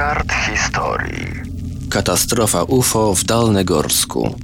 kart historii. Katastrofa UFO w Dalnegorsku.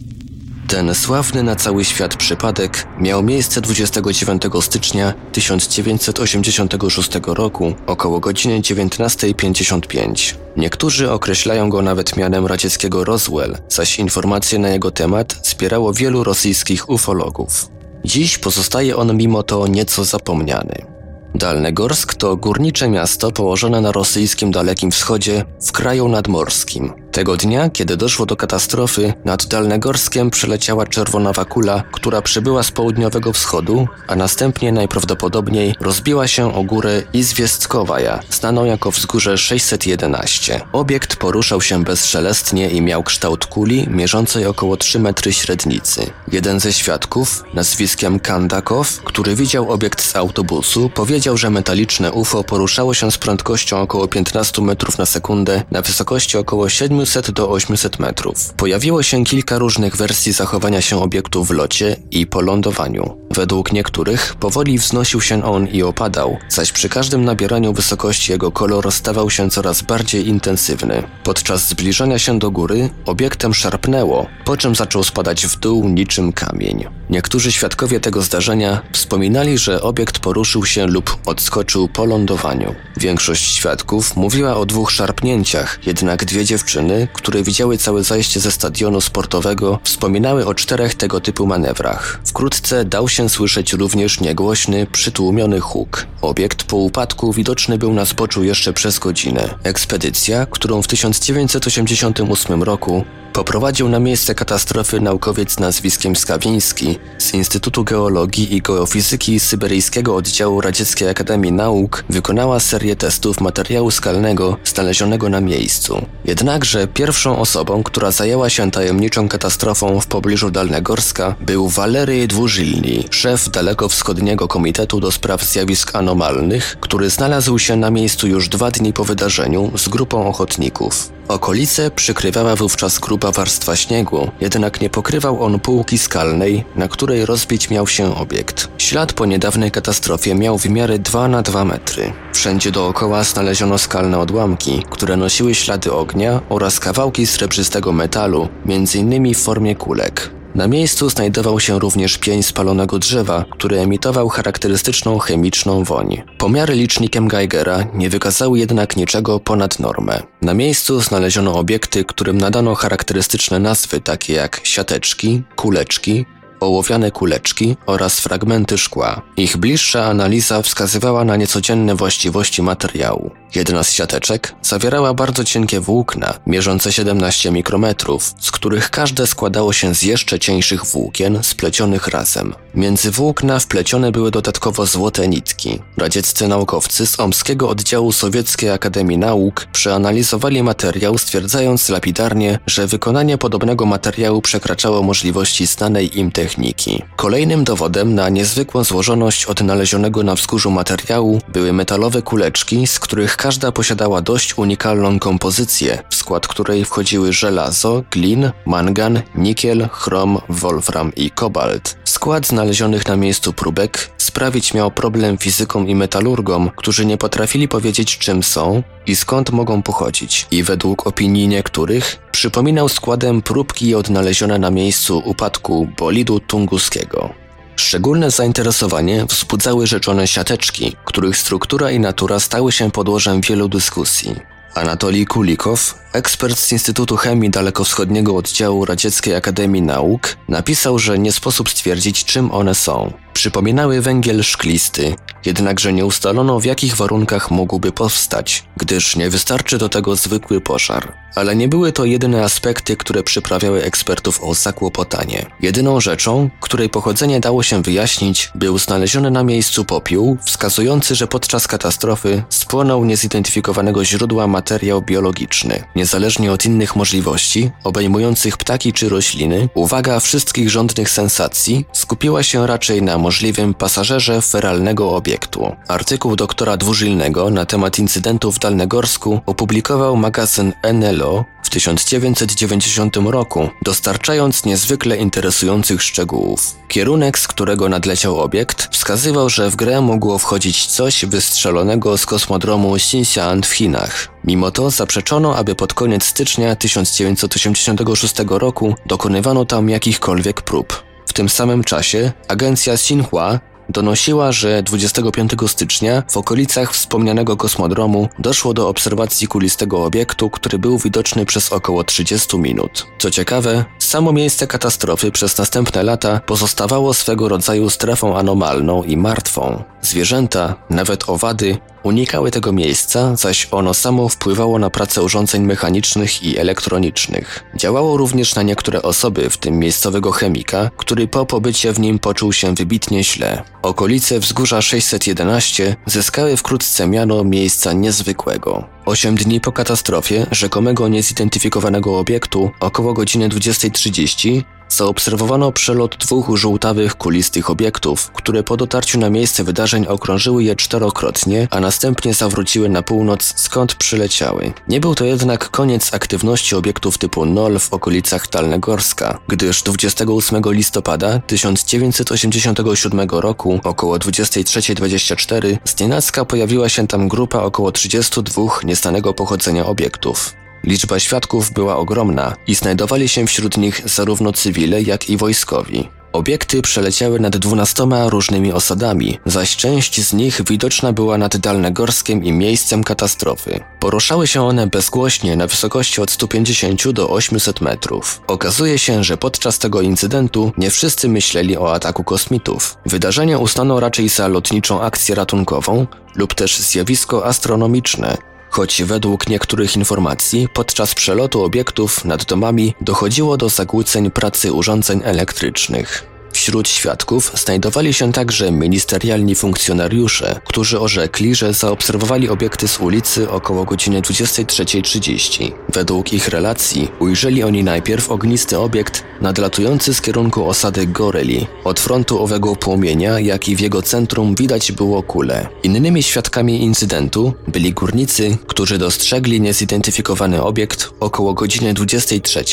Ten sławny na cały świat przypadek miał miejsce 29 stycznia 1986 roku około godziny 19.55. Niektórzy określają go nawet mianem radzieckiego Roswell, zaś informacje na jego temat zbierało wielu rosyjskich ufologów. Dziś pozostaje on mimo to nieco zapomniany. Dalnegorsk to górnicze miasto położone na rosyjskim Dalekim Wschodzie w kraju nadmorskim. Tego dnia, kiedy doszło do katastrofy, nad Dalnegorskiem przeleciała czerwonawa kula, która przybyła z południowego wschodu, a następnie najprawdopodobniej rozbiła się o górę Izwiestkowaja, znaną jako wzgórze 611. Obiekt poruszał się bezszelestnie i miał kształt kuli mierzącej około 3 metry średnicy. Jeden ze świadków, nazwiskiem Kandakow, który widział obiekt z autobusu, powiedział, że metaliczne UFO poruszało się z prędkością około 15 metrów na sekundę na wysokości około 7 700 do 800 metrów. Pojawiło się kilka różnych wersji zachowania się obiektu w locie i po lądowaniu. Według niektórych powoli wznosił się on i opadał, zaś przy każdym nabieraniu wysokości jego kolor stawał się coraz bardziej intensywny. Podczas zbliżania się do góry obiektem szarpnęło, po czym zaczął spadać w dół niczym kamień. Niektórzy świadkowie tego zdarzenia wspominali, że obiekt poruszył się lub odskoczył po lądowaniu. Większość świadków mówiła o dwóch szarpnięciach, jednak dwie dziewczyny, które widziały całe zajście ze stadionu sportowego, wspominały o czterech tego typu manewrach. Wkrótce dał się słyszeć również niegłośny, przytłumiony huk. Obiekt po upadku widoczny był na zboczu jeszcze przez godzinę. Ekspedycja, którą w 1988 roku Poprowadził na miejsce katastrofy naukowiec nazwiskiem Skawiński z Instytutu Geologii i Geofizyki Syberyjskiego Oddziału Radzieckiej Akademii Nauk wykonała serię testów materiału skalnego znalezionego na miejscu. Jednakże pierwszą osobą, która zajęła się tajemniczą katastrofą w pobliżu Dalnegorska był Walery Dwużilny, szef Dalekowschodniego Komitetu do Spraw Zjawisk Anomalnych, który znalazł się na miejscu już dwa dni po wydarzeniu z grupą ochotników. Okolice przykrywała wówczas warstwa śniegu, jednak nie pokrywał on półki skalnej, na której rozbić miał się obiekt. Ślad po niedawnej katastrofie miał wymiary 2 na 2 metry. Wszędzie dookoła znaleziono skalne odłamki, które nosiły ślady ognia oraz kawałki srebrzystego metalu, m.in. w formie kulek. Na miejscu znajdował się również pień spalonego drzewa, który emitował charakterystyczną chemiczną woń. Pomiary licznikiem Geigera nie wykazały jednak niczego ponad normę. Na miejscu znaleziono obiekty, którym nadano charakterystyczne nazwy takie jak siateczki, kuleczki, ołowiane kuleczki oraz fragmenty szkła. Ich bliższa analiza wskazywała na niecodzienne właściwości materiału. Jedna z siateczek zawierała bardzo cienkie włókna, mierzące 17 mikrometrów, z których każde składało się z jeszcze cieńszych włókien splecionych razem. Między włókna wplecione były dodatkowo złote nitki. Radzieccy naukowcy z Omskiego Oddziału Sowieckiej Akademii Nauk przeanalizowali materiał, stwierdzając lapidarnie, że wykonanie podobnego materiału przekraczało możliwości znanej im techniki. Kolejnym dowodem na niezwykłą złożoność odnalezionego na wzgórzu materiału były metalowe kuleczki, z których każda posiadała dość unikalną kompozycję, w skład której wchodziły żelazo, glin, mangan, nikiel, chrom, wolfram i kobalt. Skład znalezionych na miejscu próbek sprawić miał problem fizykom i metalurgom, którzy nie potrafili powiedzieć czym są i skąd mogą pochodzić. I według opinii niektórych przypominał składem próbki odnalezione na miejscu upadku bolidu tunguskiego. Szczególne zainteresowanie wzbudzały rzeczone siateczki, których struktura i natura stały się podłożem wielu dyskusji. Anatolij Kulikow, ekspert z Instytutu Chemii Dalekowschodniego Oddziału Radzieckiej Akademii Nauk, napisał, że nie sposób stwierdzić, czym one są. Przypominały węgiel szklisty, jednakże nie ustalono w jakich warunkach mógłby powstać, gdyż nie wystarczy do tego zwykły pożar. Ale nie były to jedyne aspekty, które przyprawiały ekspertów o zakłopotanie. Jedyną rzeczą, której pochodzenie dało się wyjaśnić, był znaleziony na miejscu popiół, wskazujący, że podczas katastrofy spłonął niezidentyfikowanego źródła materiał biologiczny. Niezależnie od innych możliwości, obejmujących ptaki czy rośliny, uwaga wszystkich rządnych sensacji skupiła się raczej na możliwym pasażerze feralnego obiektu. Artykuł doktora Dwużilnego na temat incydentu w Dalnegorsku opublikował magazyn NLO w 1990 roku, dostarczając niezwykle interesujących szczegółów. Kierunek, z którego nadleciał obiekt, wskazywał, że w grę mogło wchodzić coś wystrzelonego z kosmodromu Xinxian w Chinach. Mimo to zaprzeczono, aby pod koniec stycznia 1986 roku dokonywano tam jakichkolwiek prób. Tym samym czasie agencja Xinhua donosiła, że 25 stycznia w okolicach wspomnianego kosmodromu doszło do obserwacji kulistego obiektu, który był widoczny przez około 30 minut. Co ciekawe, samo miejsce katastrofy przez następne lata pozostawało swego rodzaju strefą anomalną i martwą. Zwierzęta, nawet owady, unikały tego miejsca, zaś ono samo wpływało na pracę urządzeń mechanicznych i elektronicznych. Działało również na niektóre osoby, w tym miejscowego chemika, który po pobycie w nim poczuł się wybitnie źle. Okolice wzgórza 611 zyskały wkrótce miano miejsca niezwykłego. Osiem dni po katastrofie rzekomego niezidentyfikowanego obiektu, około godziny 20.30, Zaobserwowano przelot dwóch żółtawych, kulistych obiektów, które po dotarciu na miejsce wydarzeń okrążyły je czterokrotnie, a następnie zawróciły na północ, skąd przyleciały. Nie był to jednak koniec aktywności obiektów typu NOL w okolicach Talnegorska, gdyż 28 listopada 1987 roku około 23.24 znienacka pojawiła się tam grupa około 32 niestanego pochodzenia obiektów. Liczba świadków była ogromna i znajdowali się wśród nich zarówno cywile, jak i wojskowi. Obiekty przeleciały nad dwunastoma różnymi osadami, zaś część z nich widoczna była nad Dalnegorskiem i miejscem katastrofy. Poruszały się one bezgłośnie na wysokości od 150 do 800 metrów. Okazuje się, że podczas tego incydentu nie wszyscy myśleli o ataku kosmitów. Wydarzenie uznano raczej za lotniczą akcję ratunkową lub też zjawisko astronomiczne, choć według niektórych informacji podczas przelotu obiektów nad domami dochodziło do zakłóceń pracy urządzeń elektrycznych. Wśród świadków znajdowali się także ministerialni funkcjonariusze, którzy orzekli, że zaobserwowali obiekty z ulicy około godziny 23.30. Według ich relacji ujrzeli oni najpierw ognisty obiekt nadlatujący z kierunku osady Goreli. Od frontu owego płomienia, jak i w jego centrum widać było kule. Innymi świadkami incydentu byli górnicy, którzy dostrzegli niezidentyfikowany obiekt około godziny 23.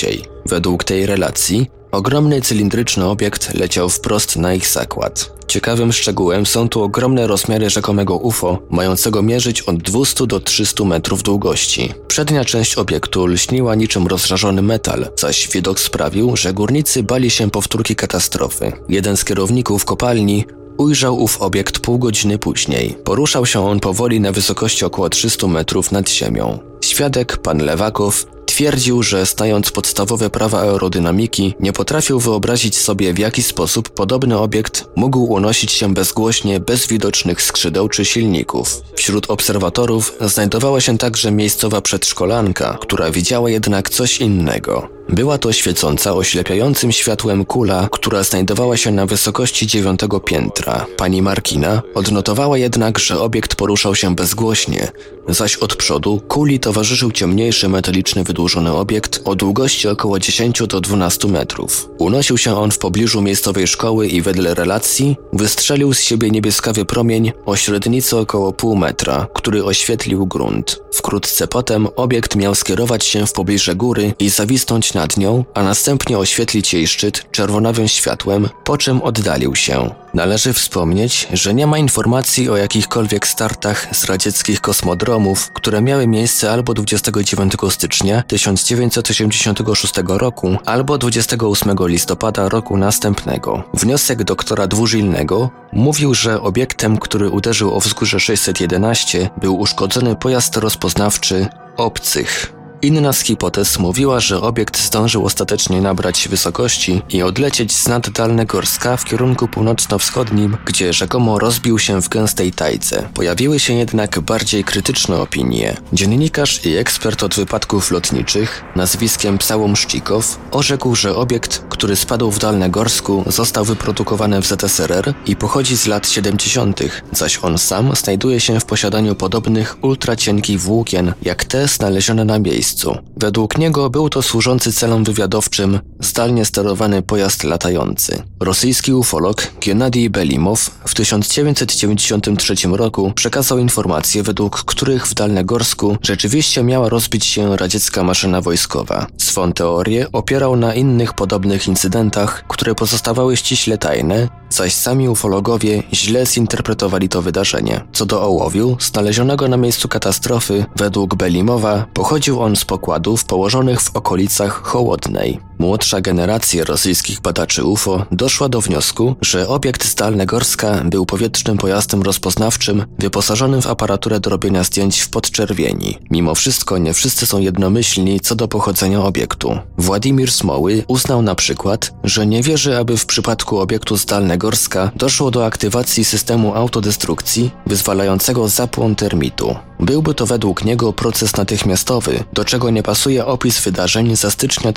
Według tej relacji Ogromny cylindryczny obiekt leciał wprost na ich zakład. Ciekawym szczegółem są tu ogromne rozmiary rzekomego UFO, mającego mierzyć od 200 do 300 metrów długości. Przednia część obiektu lśniła niczym rozżarzony metal, zaś widok sprawił, że górnicy bali się powtórki katastrofy. Jeden z kierowników kopalni ujrzał ów obiekt pół godziny później. Poruszał się on powoli na wysokości około 300 metrów nad ziemią. Świadek, pan Lewakow, Twierdził, że stając podstawowe prawa aerodynamiki, nie potrafił wyobrazić sobie w jaki sposób podobny obiekt mógł unosić się bezgłośnie bez widocznych skrzydeł czy silników. Wśród obserwatorów znajdowała się także miejscowa przedszkolanka, która widziała jednak coś innego. Była to świecąca oślepiającym światłem kula, która znajdowała się na wysokości dziewiątego piętra. Pani Markina odnotowała jednak, że obiekt poruszał się bezgłośnie, zaś od przodu kuli towarzyszył ciemniejszy metaliczny wydłużony obiekt o długości około 10 do 12 metrów. Unosił się on w pobliżu miejscowej szkoły i wedle relacji wystrzelił z siebie niebieskawy promień o średnicy około pół metra, który oświetlił grunt. Wkrótce potem obiekt miał skierować się w pobliże góry i zawisnąć nad nią, a następnie oświetlić jej szczyt czerwonawym światłem, po czym oddalił się. Należy wspomnieć, że nie ma informacji o jakichkolwiek startach z radzieckich kosmodromów, które miały miejsce albo 29 stycznia 1986 roku, albo 28 listopada roku następnego. Wniosek doktora Dwużilnego mówił, że obiektem, który uderzył o wzgórze 611 był uszkodzony pojazd rozpoznawczy obcych. Inna z hipotez mówiła, że obiekt zdążył ostatecznie nabrać wysokości i odlecieć z nad Dalnegorska w kierunku północno-wschodnim, gdzie rzekomo rozbił się w gęstej tajce. Pojawiły się jednak bardziej krytyczne opinie. Dziennikarz i ekspert od wypadków lotniczych, nazwiskiem Psałom Szcikow, orzekł, że obiekt, który spadł w Dalnegorsku, został wyprodukowany w ZSRR i pochodzi z lat 70., zaś on sam znajduje się w posiadaniu podobnych ultracienkich włókien, jak te znalezione na miejscu miejscu. Według niego był to służący celom wywiadowczym zdalnie sterowany pojazd latający. Rosyjski ufolog Gennady Belimow w 1993 roku przekazał informacje, według których w Dalnegorsku rzeczywiście miała rozbić się radziecka maszyna wojskowa. Swą teorię opierał na innych podobnych incydentach, które pozostawały ściśle tajne, zaś sami ufologowie źle zinterpretowali to wydarzenie. Co do ołowiu, znalezionego na miejscu katastrofy, według Belimowa pochodził on z pokładów położonych w okolicach Hołodnej. Młodsza generacja rosyjskich badaczy UFO doszła do wniosku, że obiekt z Dalnegorska był powietrznym pojazdem rozpoznawczym wyposażonym w aparaturę do robienia zdjęć w podczerwieni. Mimo wszystko nie wszyscy są jednomyślni co do pochodzenia obiektu. Władimir Smoły uznał na przykład, że nie wierzy, aby w przypadku obiektu z Dalnegorska doszło do aktywacji systemu autodestrukcji wyzwalającego zapłon termitu. Byłby to według niego proces natychmiastowy, do czego nie pasuje opis wydarzeń za stycznia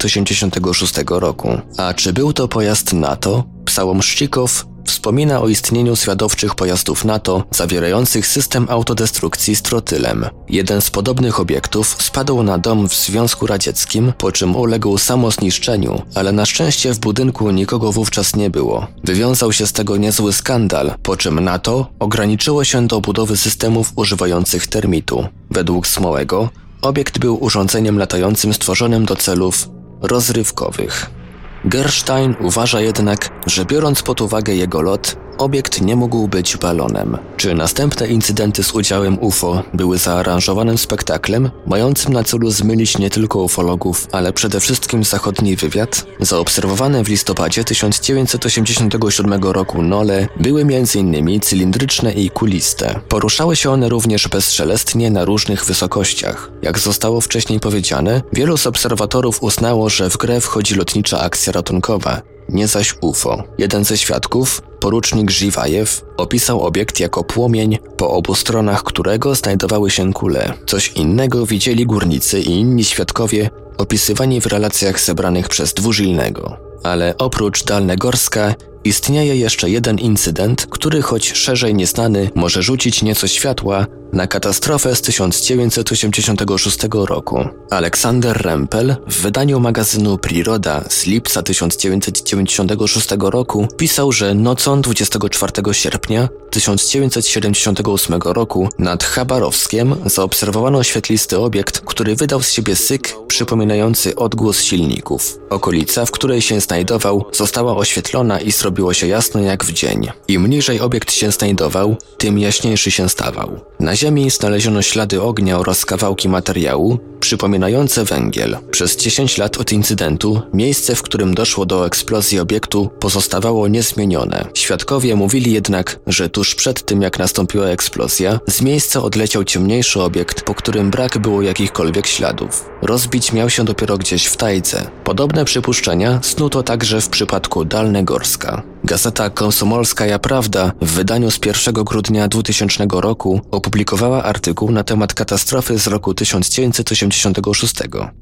1986 roku. A czy był to pojazd NATO? Psałomszczykow wspomina o istnieniu zwiadowczych pojazdów NATO zawierających system autodestrukcji z trotylem. Jeden z podobnych obiektów spadł na dom w Związku Radzieckim, po czym uległ samozniszczeniu, ale na szczęście w budynku nikogo wówczas nie było. Wywiązał się z tego niezły skandal, po czym NATO ograniczyło się do budowy systemów używających termitu. Według Smołego obiekt był urządzeniem latającym stworzonym do celów rozrywkowych. Gerstein uważa jednak, że biorąc pod uwagę jego lot, obiekt nie mógł być balonem. Czy następne incydenty z udziałem UFO były zaaranżowanym spektaklem, mającym na celu zmylić nie tylko ufologów, ale przede wszystkim zachodni wywiad? Zaobserwowane w listopadzie 1987 roku nole były m.in. cylindryczne i kuliste. Poruszały się one również bezszelestnie na różnych wysokościach. Jak zostało wcześniej powiedziane, wielu z obserwatorów uznało, że w grę wchodzi lotnicza akcja ratunkowa, nie zaś UFO. Jeden ze świadków, porucznik Żywajew, opisał obiekt jako płomień, po obu stronach którego znajdowały się kule. Coś innego widzieli górnicy i inni świadkowie, opisywani w relacjach zebranych przez Dwużilnego. Ale oprócz Dalnegorska istnieje jeszcze jeden incydent, który choć szerzej nieznany może rzucić nieco światła na katastrofę z 1986 roku. Aleksander Rempel w wydaniu magazynu Priroda z lipca 1996 roku pisał, że nocą 24 sierpnia 1978 roku nad Chabarowskiem zaobserwowano świetlisty obiekt, który wydał z siebie syk przypominający odgłos silników. Okolica, w której się znajdował, została oświetlona i zrobiło się jasno jak w dzień. Im niżej obiekt się znajdował, tym jaśniejszy się stawał. Na ziemi znaleziono ślady ognia oraz kawałki materiału przypominające węgiel. Przez 10 lat od incydentu miejsce, w którym doszło do eksplozji obiektu, pozostawało niezmienione. Świadkowie mówili jednak, że tuż przed tym jak nastąpiła eksplozja, z miejsca odleciał ciemniejszy obiekt, po którym brak było jakichkolwiek śladów. Rozbić miał się dopiero gdzieś w Tajdze. Podobne przypuszczenia snuto także w przypadku Dalnegorska. Gazeta Komsomolskaja Prawda w wydaniu z 1 grudnia 2000 roku opublikowała artykuł na temat katastrofy z roku 1986.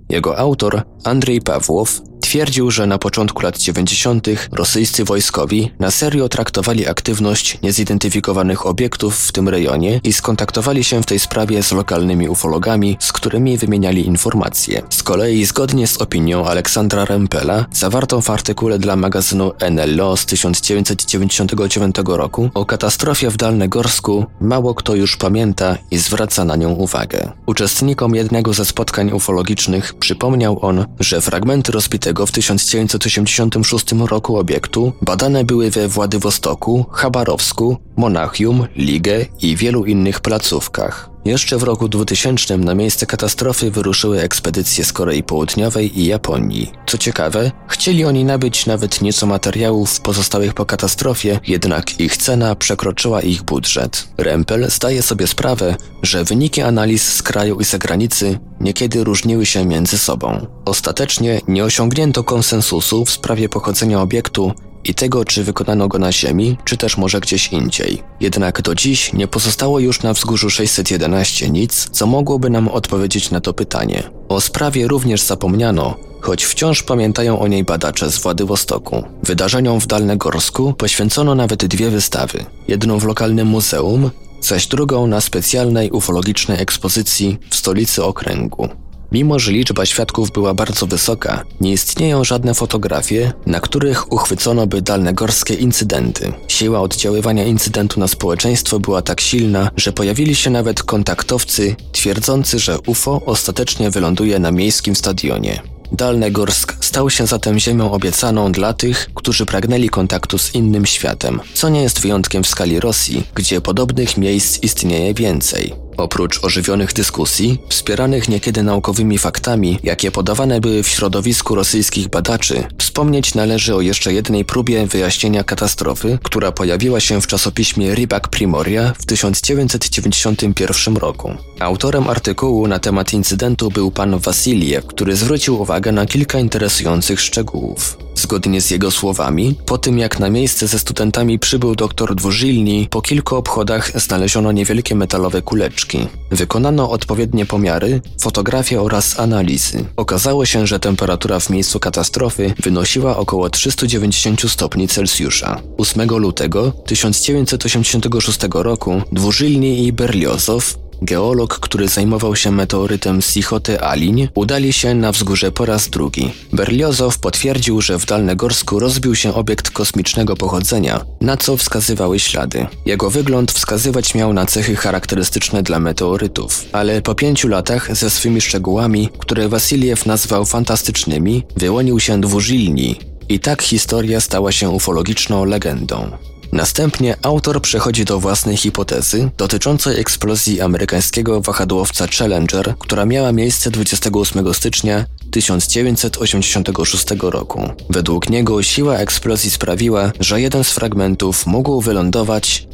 Jego autor, Andrzej Pawłow, Twierdził, że na początku lat 90. rosyjscy wojskowi na serio traktowali aktywność niezidentyfikowanych obiektów w tym rejonie i skontaktowali się w tej sprawie z lokalnymi ufologami, z którymi wymieniali informacje. Z kolei zgodnie z opinią Aleksandra Rempela, zawartą w artykule dla magazynu NLO z 1999 roku o katastrofie w Dalnegorsku, mało kto już pamięta i zwraca na nią uwagę. Uczestnikom jednego ze spotkań ufologicznych przypomniał on, że fragmenty rozbitego w 1986 roku obiektu badane były we Władywostoku, Chabarowsku, Monachium, Ligę i wielu innych placówkach. Jeszcze w roku 2000 na miejsce katastrofy wyruszyły ekspedycje z Korei Południowej i Japonii. Co ciekawe, chcieli oni nabyć nawet nieco materiałów pozostałych po katastrofie, jednak ich cena przekroczyła ich budżet. Rempel zdaje sobie sprawę, że wyniki analiz z kraju i zagranicy niekiedy różniły się między sobą. Ostatecznie nie osiągnięto konsensusu w sprawie pochodzenia obiektu i tego, czy wykonano go na Ziemi, czy też może gdzieś indziej. Jednak do dziś nie pozostało już na wzgórzu 611 nic, co mogłoby nam odpowiedzieć na to pytanie. O sprawie również zapomniano, choć wciąż pamiętają o niej badacze z Władywostoku. Wydarzeniom w Dalnegorsku poświęcono nawet dwie wystawy. Jedną w lokalnym muzeum, zaś drugą na specjalnej ufologicznej ekspozycji w stolicy okręgu. Mimo, że liczba świadków była bardzo wysoka, nie istnieją żadne fotografie, na których uchwycono by dalnegorskie incydenty. Siła oddziaływania incydentu na społeczeństwo była tak silna, że pojawili się nawet kontaktowcy twierdzący, że UFO ostatecznie wyląduje na miejskim stadionie. Dalnegorsk stał się zatem ziemią obiecaną dla tych, którzy pragnęli kontaktu z innym światem, co nie jest wyjątkiem w skali Rosji, gdzie podobnych miejsc istnieje więcej. Oprócz ożywionych dyskusji, wspieranych niekiedy naukowymi faktami, jakie podawane były w środowisku rosyjskich badaczy, wspomnieć należy o jeszcze jednej próbie wyjaśnienia katastrofy, która pojawiła się w czasopiśmie Rybak Primoria w 1991 roku. Autorem artykułu na temat incydentu był pan Wasiliew, który zwrócił uwagę na kilka interesujących szczegółów. Zgodnie z jego słowami, po tym jak na miejsce ze studentami przybył doktor Dwużilni, po kilku obchodach znaleziono niewielkie metalowe kuleczki. Wykonano odpowiednie pomiary, fotografie oraz analizy. Okazało się, że temperatura w miejscu katastrofy wynosiła około 390 stopni Celsjusza. 8 lutego 1986 roku Dwużilni i Berliozow Geolog, który zajmował się meteorytem Sichoty Alin, udali się na wzgórze po raz drugi. Berliozow potwierdził, że w Dalnegorsku rozbił się obiekt kosmicznego pochodzenia, na co wskazywały ślady. Jego wygląd wskazywać miał na cechy charakterystyczne dla meteorytów, ale po pięciu latach ze swymi szczegółami, które Wasiliew nazwał fantastycznymi, wyłonił się dwużilni. I tak historia stała się ufologiczną legendą. Następnie autor przechodzi do własnej hipotezy dotyczącej eksplozji amerykańskiego wahadłowca Challenger, która miała miejsce 28 stycznia 1986 roku. Według niego siła eksplozji sprawiła, że jeden z fragmentów mógł wylądować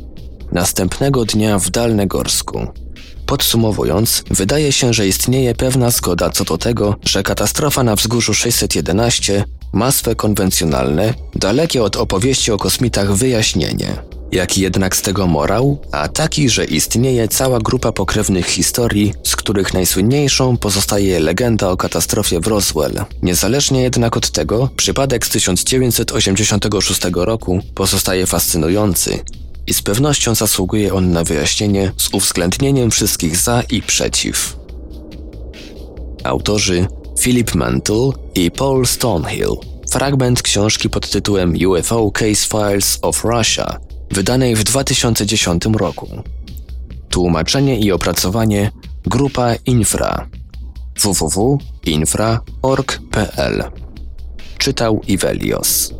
następnego dnia w Dalnegorsku. Podsumowując, wydaje się, że istnieje pewna zgoda co do tego, że katastrofa na wzgórzu 611 ma swe konwencjonalne, dalekie od opowieści o kosmitach wyjaśnienie. Jaki jednak z tego morał? A taki, że istnieje cała grupa pokrewnych historii, z których najsłynniejszą pozostaje legenda o katastrofie w Roswell. Niezależnie jednak od tego, przypadek z 1986 roku pozostaje fascynujący i z pewnością zasługuje on na wyjaśnienie z uwzględnieniem wszystkich za i przeciw. Autorzy Philip Mantle i Paul Stonehill. Fragment książki pod tytułem UFO Case Files of Russia, wydanej w 2010 roku. Tłumaczenie i opracowanie Grupa Infra www.infra.org.pl Czytał Ivelios.